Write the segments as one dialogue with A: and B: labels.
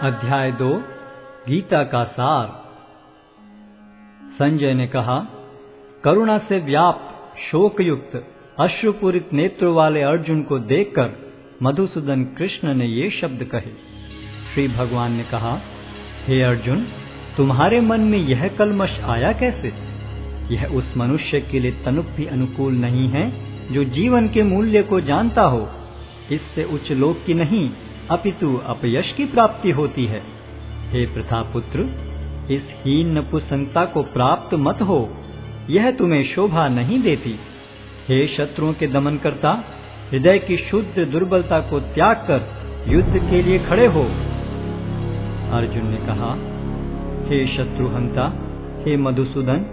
A: अध्याय दो, गीता का सार। संजय ने कहा, करुणा से व्याप्त, शोकयुक्त, अश्रुपूरित नेत्र वाले अर्जुन को देखकर मधुसूदन कृष्ण ने ये शब्द कहे। श्री भगवान ने कहा, हे अर्जुन, तुम्हारे मन में यह कलमश आया कैसे? यह उस मनुष्य के लिए तनुप भी अनुकूल नहीं है, जो जीवन के मूल्य को जानता हो। इससे उच्च लोक की नहीं अपितु अपयश की प्राप्ति होती है। हे प्रथापुत्र, इस हीन नपुसंगता को प्राप्त मत हो। यह तुम्हें शोभा नहीं देती। हे शत्रुओं के दमन करता हृदय की शुद्ध दुर्बलता को त्याग कर युद्ध के लिए खड़े हो। अर्जुन ने कहा, हे शत्रुहंता, हे मधुसूदन,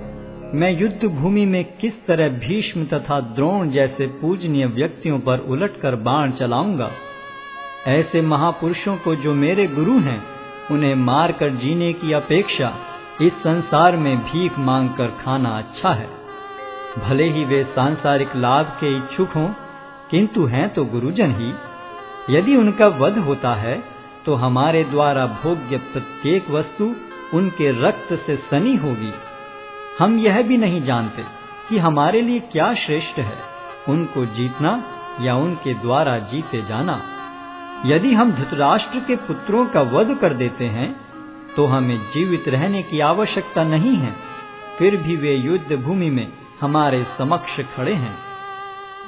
A: मैं युद्ध भूमि में किस तरह भीष्म तथा द्रोण जैसे पूजनीय व्यक्तियों पर उलटकर बाण चलाऊँगा? ऐसे महापुरुषों को जो मेरे गुरु हैं, उन्हें मार कर जीने की अपेक्षा इस संसार में भीख मांगकर खाना अच्छा है। भले ही वे सांसारिक लाभ के इच्छुक हों, किंतु हैं तो गुरुजन ही। यदि उनका वध होता है तो हमारे द्वारा भोग्य प्रत्येक वस्तु उनके रक्त से सनी होगी। हम यह भी नहीं जानते कि हमारे लिए क्या श्रेष्ठ है, उनको जीतना या उनके द्वारा जीते जाना। यदि हम धृतराष्ट्र के पुत्रों का वध कर देते हैं तो हमें जीवित रहने की आवश्यकता नहीं है। फिर भी वे युद्ध भूमि में हमारे समक्ष खड़े हैं।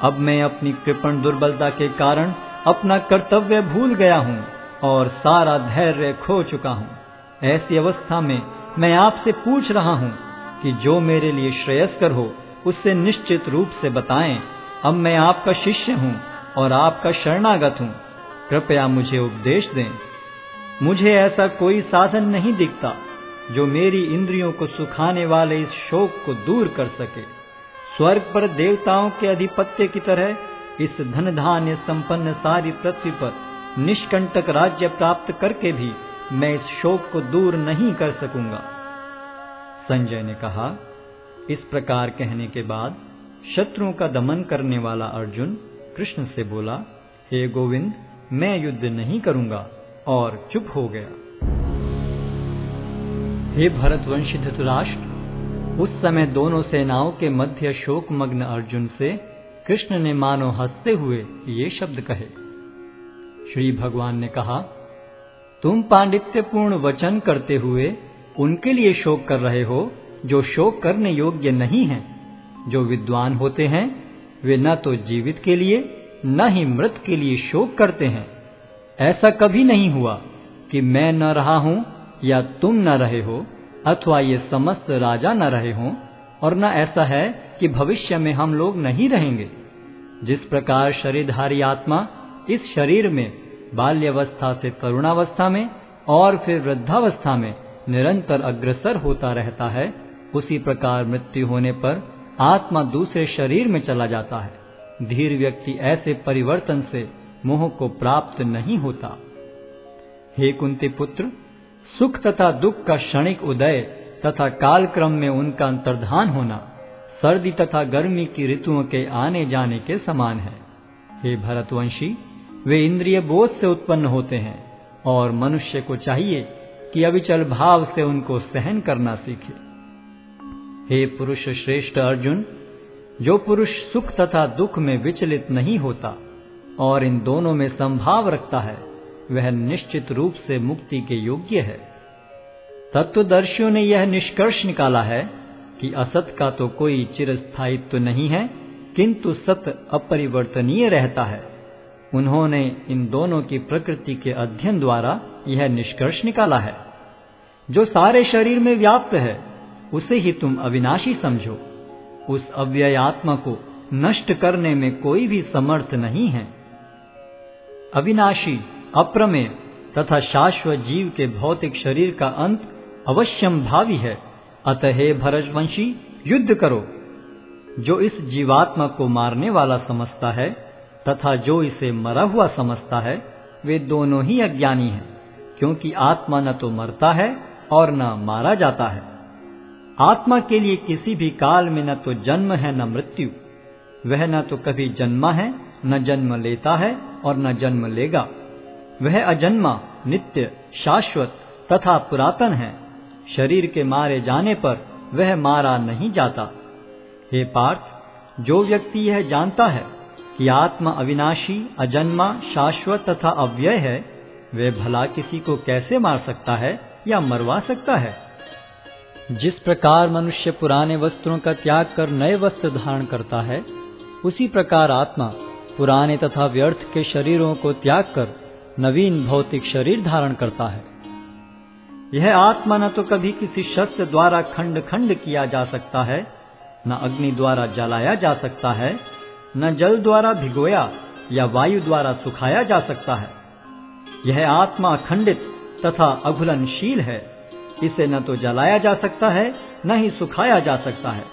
A: अब मैं अपनी कृपण दुर्बलता के कारण अपना कर्तव्य भूल गया हूँ और सारा धैर्य खो चुका हूँ। ऐसी अवस्था में मैं आपसे पूछ रहा हूँ कि जो मेरे लिए श्रेयस्कर हो, उससे निश्चित रूप से बताएँ, अब मैं आपका शिष्य हूँ और आपका शरणागत हूँ। कृपया मुझे उपदेश दें। मुझे ऐसा कोई साधन नहीं दिखता जो मेरी इंद्रियों को सुखाने वाले इस शोक को दूर कर सके। स्वर्ग पर देवताओं के अधिपत्य की तरह इस धन धान्य संपन्न सारी पृथ्वी पर निष्कंटक राज्य प्राप्त करके भी मैं इस शोक को दूर नहीं कर सकूँगा। संजय ने कहा, इस प्रकार कहने के बाद शत्रुओं का दमन करने वाला अर्जुन कृष्ण से बोला, हे गोविंद मैं युद्ध नहीं करूँगा और चुप हो गया। हे भरतवंशी धृतराष्ट्र, उस समय दोनों सेनाओं के मध्य शोकमग्न अर्जुन से कृष्ण ने मानो हँसते हुए ये शब्द कहे। श्री भगवान ने कहा, तुम पांडित्यपूर्ण वचन करते हुए उनके लिए शोक कर रहे हो, जो शोक करने योग्य नहीं है। जो विद्वान होते हैं, वे न तो जीवित के लिए न ही मृत के लिए शोक करते हैं। ऐसा कभी नहीं हुआ कि मैं न रहा हूँ या तुम न रहे हो, अथवा ये समस्त राजा न रहे हों, और न ऐसा है कि भविष्य में हम लोग नहीं रहेंगे। जिस प्रकार शरीरधारी आत्मा इस शरीर में, बाल्यावस्था से तरुणावस्था में, और फिर वृद्धावस्था में निरंतर अग्रसर होता रहता है, उसी प्रकार मृत्यु होने पर आत्मा दूसरे शरीर में चला जाता है। धीर व्यक्ति ऐसे परिवर्तन से मोह को प्राप्त नहीं होता। हे कुंती पुत्र, सुख तथा दुख का क्षणिक उदय तथा कालक्रम में उनका अंतर्धान होना सर्दी तथा गर्मी की ऋतुओं के आने जाने के समान है। हे भरतवंशी, वे इंद्रिय बोध से उत्पन्न होते हैं और मनुष्य को चाहिए कि अविचल भाव से उनको सहन करना सीखे। हे पुरुष श्रेष्ठ अर्जुन जो पुरुष सुख तथा दुख में विचलित नहीं होता और इन दोनों में संभाव रखता है, वह निश्चित रूप से मुक्ति के योग्य है। तत्वदर्शियों ने यह निष्कर्ष निकाला है कि असत का तो कोई चिरस्थायित्व नहीं है, किंतु सत अपरिवर्तनीय रहता है। उन्होंने इन दोनों की प्रकृति के अध्ययन द्वारा यह निष्कर्ष निकाला है। जो सारे शरीर में व्याप्त है, उसे ही तुम अविनाशी समझो। उस अव्यय आत्मा को नष्ट करने में कोई भी समर्थ नहीं है। अविनाशी, अप्रमेय तथा शाश्वत जीव के भौतिक शरीर का अंत अवश्यम भावी है। अतः भरजवंशी युद्ध करो। जो इस जीवात्मा को मारने वाला समझता है तथा जो इसे मरा हुआ समझता है, वे दोनों ही अज्ञानी हैं, क्योंकि आत्मा न तो मरता है और न मारा जाता है। आत्मा के लिए किसी भी काल में न तो जन्म है, न मृत्यु। वह न तो कभी जन्मा है, न जन्म लेता है और न जन्म लेगा। वह अजन्मा, नित्य, शाश्वत तथा पुरातन है। शरीर के मारे जाने पर वह मारा नहीं जाता। हे पार्थ, जो व्यक्ति यह जानता है कि आत्मा अविनाशी, अजन्मा, शाश्वत तथा अव्यय है, वह भला किसी को कैसे मार सकता है या मरवा सकता है? जिस प्रकार मनुष्य पुराने वस्त्रों का त्याग कर नए वस्त्र धारण करता है, उसी प्रकार आत्मा पुराने तथा व्यर्थ के शरीरों को त्याग कर नवीन भौतिक शरीर धारण करता है। यह आत्मा न तो कभी किसी शस्त्र द्वारा खंड खंड किया जा सकता है, न अग्नि द्वारा जलाया जा सकता है, न जल द्वारा भिगोया या वायु द्वारा सुखाया जा सकता है। यह आत्मा अखंडित तथा अघुलनशील है। इसे न तो जलाया जा सकता है, न ही सुखाया जा सकता है।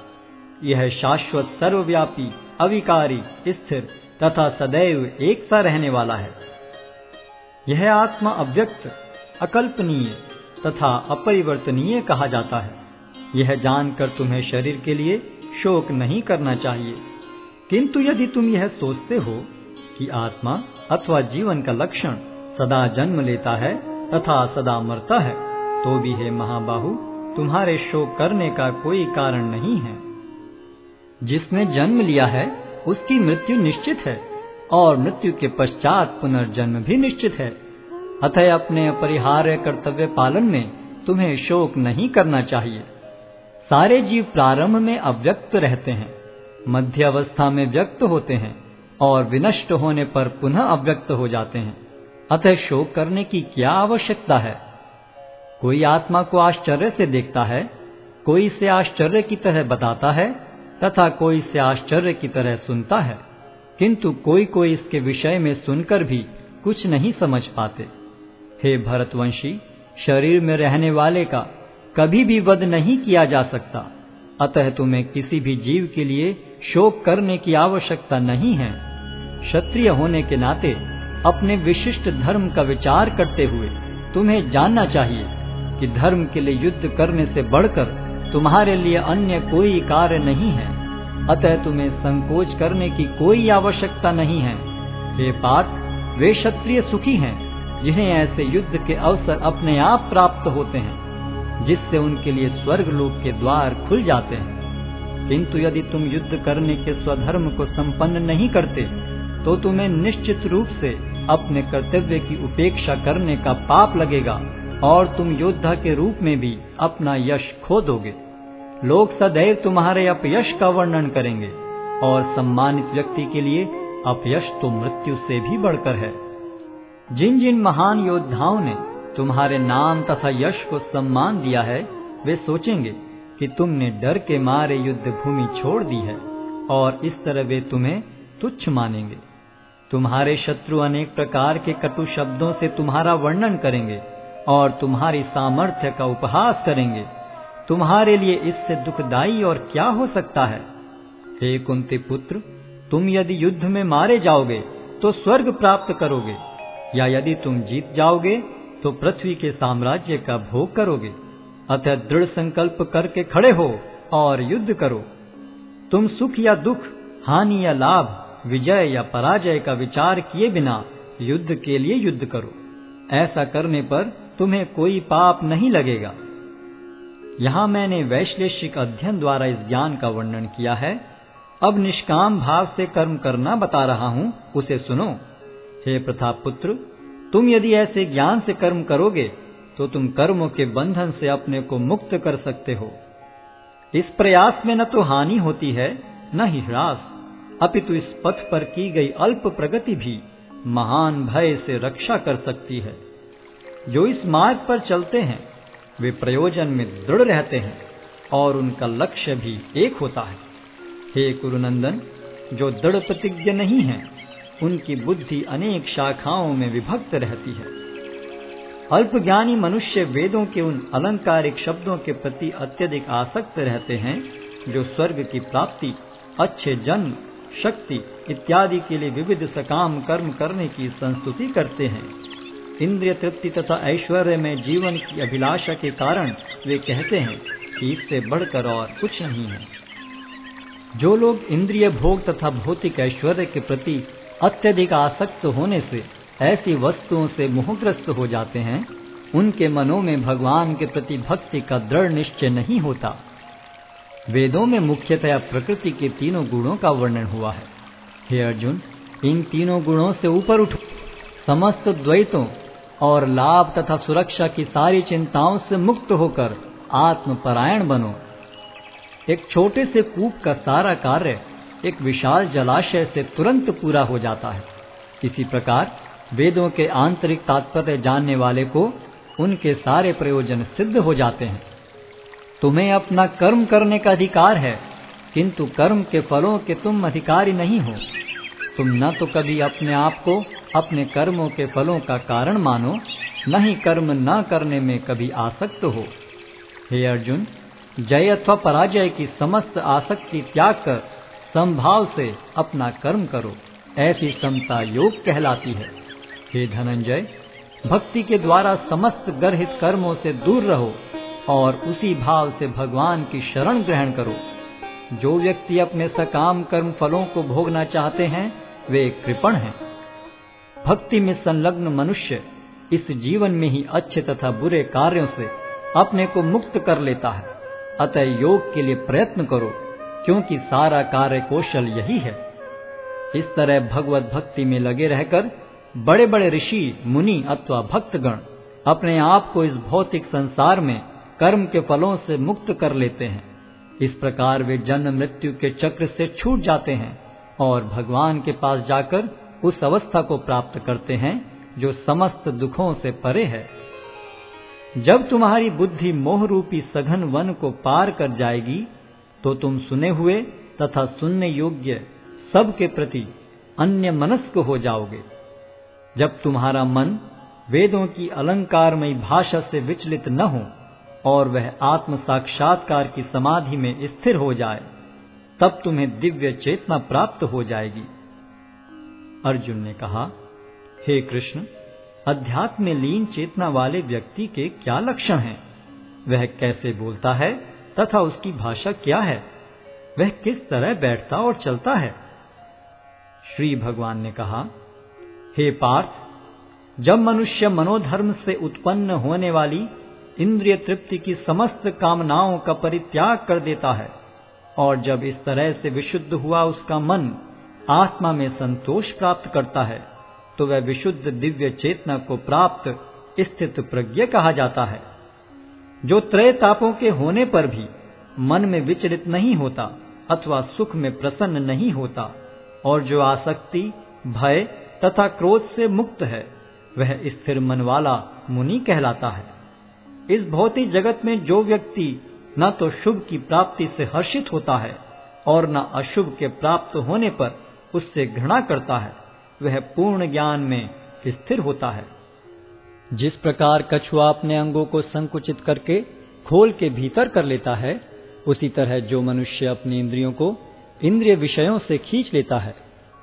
A: यह शाश्वत, सर्वव्यापी, अविकारी, स्थिर तथा सदैव एक सा रहने वाला है। यह आत्मा अव्यक्त, अकल्पनीय तथा अपरिवर्तनीय कहा जाता है। यह जानकर तुम्हें शरीर के लिए शोक नहीं करना चाहिए। किंतु यदि तुम यह सोचते हो कि आत्मा अथवा जीवन का लक्षण सदा जन्म लेता है तथा सदा मरता है तो भी है महाबाहु, तुम्हारे शोक करने का कोई कारण नहीं है। जिसने जन्म लिया है, उसकी मृत्यु निश्चित है, और मृत्यु के पश्चात पुनर्जन्म भी निश्चित है। अतः अपने अपरिहार्य कर्तव्य पालन में तुम्हें शोक नहीं करना चाहिए। सारे जीव प्रारंभ में अव्यक्त रहते हैं, मध्य अवस्था में व्यक्त होते हैं, और विनष्ट होने पर पुनः अव्यक्त हो जाते हैं। अतः शोक करने की क्या आवश्यकता है? कोई आत्मा को आश्चर्य से देखता है, कोई इसे आश्चर्य की तरह बताता है, तथा कोई इसे आश्चर्य की तरह सुनता है। किंतु कोई कोई इसके विषय में सुनकर भी कुछ नहीं समझ पाते। हे भरतवंशी, शरीर में रहने वाले का कभी भी वध नहीं किया जा सकता। अतः तुम्हें किसी भी जीव के लिए शोक करने की आवश्यकता नहीं है। क्षत्रिय होने के नाते अपने विशिष्ट धर्म का विचार करते हुए तुम्हें जानना चाहिए। कि धर्म के लिए युद्ध करने से बढ़कर तुम्हारे लिए अन्य कोई कार्य नहीं है। अतः तुम्हें संकोच करने की कोई आवश्यकता नहीं है। हे पार्थ वे क्षत्रिय सुखी हैं, जिन्हें ऐसे युद्ध के अवसर अपने आप प्राप्त होते हैं, जिससे उनके लिए स्वर्ग लोक के द्वार खुल जाते हैं। किंतु यदि तुम युद्ध करने के स्वधर्म को संपन्न नहीं करते तो तुम्हें निश्चित रूप से अपने कर्तव्य की उपेक्षा करने का पाप लगेगा। और तुम योद्धा के रूप में भी अपना यश खो दोगे लोग सदैव तुम्हारे अपयश का वर्णन करेंगे और सम्मानित व्यक्ति के लिए अपयश तो मृत्यु से भी बढ़कर है। जिन जिन महान योद्धाओं ने तुम्हारे नाम तथा यश को सम्मान दिया है, वे सोचेंगे कि तुमने डर के मारे युद्ध भूमि छोड़ दी है और इस तरह वे तुम्हें तुच्छ मानेंगे। तुम्हारे शत्रु अनेक प्रकार के कटु शब्दों से तुम्हारा वर्णन करेंगे और तुम्हारी सामर्थ्य का उपहास करेंगे। तुम्हारे लिए इससे दुखदाई और क्या हो सकता है? हे कुंती पुत्र, तुम यदि युद्ध में मारे जाओगे तो स्वर्ग प्राप्त करोगे, या यदि तुम जीत जाओगे तो पृथ्वी के साम्राज्य का भोग करोगे। अतः दृढ़ संकल्प करके खड़े हो और युद्ध करो। तुम सुख या दुख, हानि या लाभ, विजय या पराजय का विचार किए बिना युद्ध के लिए युद्ध करो। ऐसा करने पर तुम्हें कोई पाप नहीं लगेगा। यहाँ मैंने वैश्लेषिक अध्ययन द्वारा इस ज्ञान का वर्णन किया है। अब निष्काम भाव से कर्म करना बता रहा हूँ, उसे सुनो। हे प्रताप पुत्र तुम यदि ऐसे ज्ञान से कर्म करोगे तो तुम कर्मों के बंधन से अपने को मुक्त कर सकते हो। इस प्रयास में न तो हानि होती है, न ही ह्रास। अपितु इस पथ पर की गई अल्प प्रगति भी महान भय से रक्षा कर सकती है। जो इस मार्ग पर चलते हैं, वे प्रयोजन में दृढ़ रहते हैं और उनका लक्ष्य भी एक होता है। हे कुरुनंदन, जो दृढ़ प्रतिज्ञ नहीं है, उनकी बुद्धि अनेक शाखाओं में विभक्त रहती है। अल्पज्ञानी मनुष्य वेदों के उन अलंकारिक शब्दों के प्रति अत्यधिक आसक्त रहते हैं, जो स्वर्ग की प्राप्ति, अच्छे जन्म, शक्ति इत्यादि के लिए विविध सकाम कर्म करने की संस्तुति करते हैं। इंद्रिय तृप्ति तथा ऐश्वर्य में जीवन की अभिलाषा के कारण वे कहते हैं कि इससे बढ़कर और कुछ नहीं है। जो लोग इंद्रिय भोग तथा भौतिक ऐश्वर्य के प्रति अत्यधिक आसक्त होने से ऐसी वस्तुओं से मोहग्रस्त हो जाते हैं, उनके मनों में भगवान के प्रति भक्ति का दृढ़ निश्चय नहीं होता। वेदों में मुख्यतया प्रकृति के तीनों गुणों का वर्णन हुआ है। हे अर्जुन, इन तीनों गुणों से ऊपर उठो। समस्त द्वैतों और लाभ तथा सुरक्षा की सारी चिंताओं से मुक्त होकर आत्मपरायण बनो। एक छोटे से कूप का सारा कार्य एक विशाल जलाशय से तुरंत पूरा हो जाता है। इसी प्रकार वेदों के आंतरिक तात्पर्य जानने वाले को उनके सारे प्रयोजन सिद्ध हो जाते हैं। तुम्हें अपना कर्म करने का अधिकार है, किंतु कर्म के फलों के तुम अधिकारी नहीं हो। तुम न तो कभी अपने आप को अपने कर्मों के फलों का कारण मानो न ही कर्म न करने में कभी आसक्त हो। हे अर्जुन, जय अथवा पराजय की समस्त आसक्ति त्याग कर संभाव से अपना कर्म करो। ऐसी समता योग कहलाती है। हे धनंजय, भक्ति के द्वारा समस्त गर्हित कर्मों से दूर रहो और उसी भाव से भगवान की शरण ग्रहण करो। जो व्यक्ति अपने सकाम कर्म फलों को भोगना चाहते हैं, वे कृपण हैं। भक्ति में संलग्न मनुष्य इस जीवन में ही अच्छे तथा बुरे कार्यों से अपने को मुक्त कर लेता है। अतः योग के लिए प्रयत्न करो, क्योंकि सारा कार्य कौशल यही है। इस तरह भगवत भक्ति में लगे रहकर बड़े बड़े ऋषि, मुनि अथवा भक्तगण अपने आप को इस भौतिक संसार में कर्म के फलों से मुक्त कर लेते हैं। इस प्रकार वे जन्म मृत्यु के चक्र से छूट जाते हैं और भगवान के पास जाकर उस अवस्था को प्राप्त करते हैं जो समस्त दुखों से परे है। जब तुम्हारी बुद्धि मोह रूपी सघन वन को पार कर जाएगी तो तुम सुने हुए तथा सुनने योग्य सब के प्रति अन्य मनस्क हो जाओगे। जब तुम्हारा मन वेदों की अलंकारमयी भाषा से विचलित न हो और वह आत्म साक्षात्कार की समाधि में स्थिर हो जाए, तब तुम्हें दिव्य चेतना प्राप्त हो जाएगी। अर्जुन ने कहा, हे कृष्ण, अध्यात्म में लीन चेतना वाले व्यक्ति के क्या लक्षण हैं? वह कैसे बोलता है तथा उसकी भाषा क्या है वह किस तरह बैठता और चलता है श्री भगवान ने कहा, हे पार्थ, जब मनुष्य मनोधर्म से उत्पन्न होने वाली इंद्रिय तृप्ति की समस्त कामनाओं का परित्याग कर देता है और जब इस तरह से विशुद्ध हुआ उसका मन आत्मा में संतोष प्राप्त करता है तो वह विशुद्ध दिव्य चेतना को प्राप्त स्थित प्रज्ञ कहा जाता है। जो त्रय तापों के होने पर भी मन में विचलित नहीं होता अथवा सुख में प्रसन्न नहीं होता, और जो आसक्ति, भय तथा क्रोध से मुक्त है, वह स्थिर मन वाला मुनि कहलाता है। इस भौतिक जगत में जो व्यक्ति न तो शुभ की प्राप्ति से हर्षित होता है, और न अशुभ के प्राप्त होने पर उससे घृणा करता है, वह पूर्ण ज्ञान में स्थिर होता है। जिस प्रकार कछुआ अपने अंगों को संकुचित करके खोल के भीतर कर लेता है, उसी तरह जो मनुष्य अपनी इंद्रियों को इंद्रिय विषयों से खींच लेता है,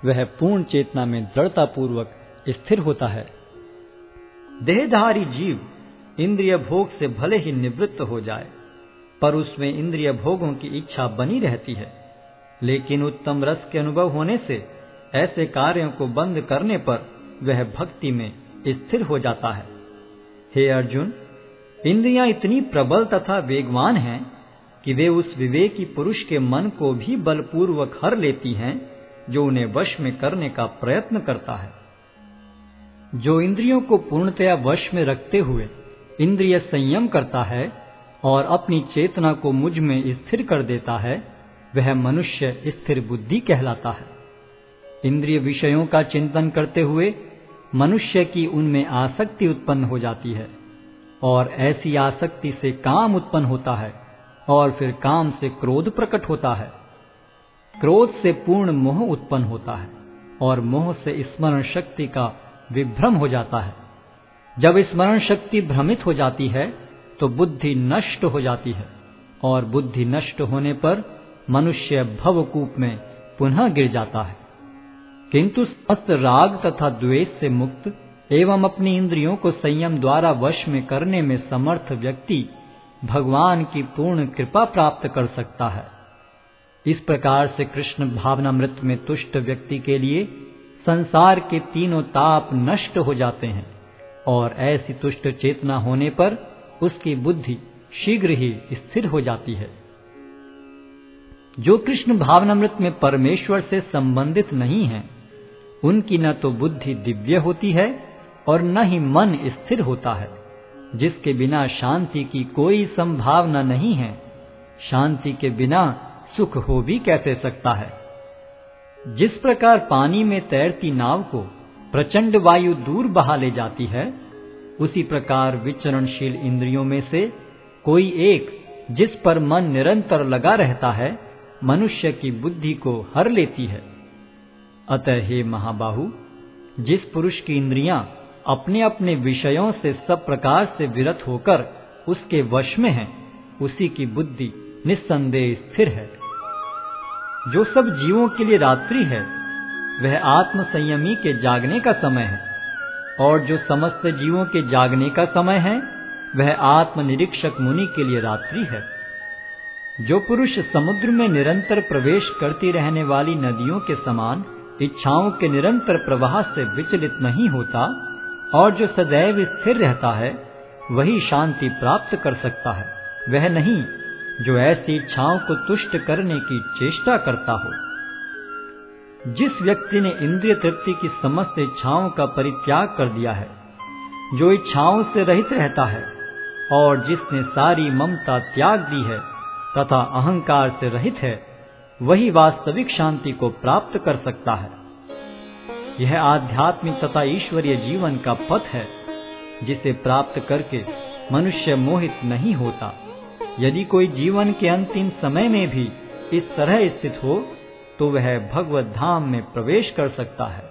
A: वह पूर्ण चेतना में दृढ़ता पूर्वक स्थिर होता है। देहधारी जीव इंद्रिय भोग से भले ही निवृत्त हो जाए, पर उसमें इंद्रिय भोगों की इच्छा बनी रहती है। लेकिन उत्तम रस के अनुभव होने से ऐसे कार्यों को बंद करने पर वह भक्ति में स्थिर हो जाता है। हे अर्जुन, इंद्रियाँ इतनी प्रबल तथा वेगवान हैं कि वे उस विवेकी पुरुष के मन को भी बलपूर्वक हर लेती हैं जो उन्हें वश में करने का प्रयत्न करता है। जो इंद्रियों को पूर्णतया वश में रखते हुए इंद्रिय संयम करता है और अपनी चेतना को मुझमें स्थिर कर देता है वह मनुष्य स्थिर बुद्धि कहलाता है। इंद्रिय विषयों का चिंतन करते हुए मनुष्य की उनमें आसक्ति उत्पन्न हो जाती है और ऐसी आसक्ति से काम उत्पन्न होता है और फिर काम से क्रोध प्रकट होता है। क्रोध से पूर्ण मोह उत्पन्न होता है और मोह से स्मरण शक्ति का विभ्रम हो जाता है। जब स्मरण शक्ति भ्रमित हो जाती है तो बुद्धि नष्ट हो जाती है और बुद्धि नष्ट होने पर मनुष्य भवकूप में पुनः गिर जाता है। किंतु समस्त राग तथा द्वेष से मुक्त एवं अपनी इंद्रियों को संयम द्वारा वश में करने में समर्थ व्यक्ति भगवान की पूर्ण कृपा प्राप्त कर सकता है। इस प्रकार से कृष्ण भावनामृत में तुष्ट व्यक्ति के लिए संसार के तीनों ताप नष्ट हो जाते हैं और ऐसी तुष्ट चेतना होने पर उसकी बुद्धि शीघ्र ही स्थिर हो जाती है। जो कृष्ण भावनामृत में परमेश्वर से संबंधित नहीं है, उनकी न तो बुद्धि दिव्य होती है और न ही मन स्थिर होता है, जिसके बिना शांति की कोई संभावना नहीं है। शांति के बिना सुख हो भी कैसे सकता है? जिस प्रकार पानी में तैरती नाव को प्रचंड वायु दूर बहा ले जाती है, उसी प्रकार विचरणशील इंद्रियों में से कोई एक जिस पर मन निरंतर लगा रहता है मनुष्य की बुद्धि को हर लेती है। अतः हे महाबाहु, जिस पुरुष की इंद्रियाँ अपने अपने विषयों से सब प्रकार से विरत होकर उसके वश में है, उसी की बुद्धि निस्संदेह स्थिर है। जो सब जीवों के लिए रात्रि है, वह आत्म संयमी के जागने का समय है, और जो समस्त जीवों के जागने का समय है, वह आत्मनिरीक्षक मुनि के लिए रात्रि है। जो पुरुष समुद्र में निरंतर प्रवेश करती रहने वाली नदियों के समान इच्छाओं के निरंतर प्रवाह से विचलित नहीं होता और जो सदैव स्थिर रहता है, वही शांति प्राप्त कर सकता है। वह नहीं, जो ऐसी इच्छाओं को तुष्ट करने की चेष्टा करता हो। जिस व्यक्ति ने इंद्रिय तृप्ति की समस्त इच्छाओं का परित्याग कर दिया है, जो इच्छाओं से रहित रहता है और जिसने सारी ममता त्याग दी है तथा अहंकार से रहित है, वही वास्तविक शांति को प्राप्त कर सकता है। यह आध्यात्मिक तथा ईश्वरीय जीवन का पथ है, जिसे प्राप्त करके मनुष्य मोहित नहीं होता। यदि कोई जीवन के अंतिम समय में भी इस तरह स्थित हो तो वह भगवत धाम में प्रवेश कर सकता है।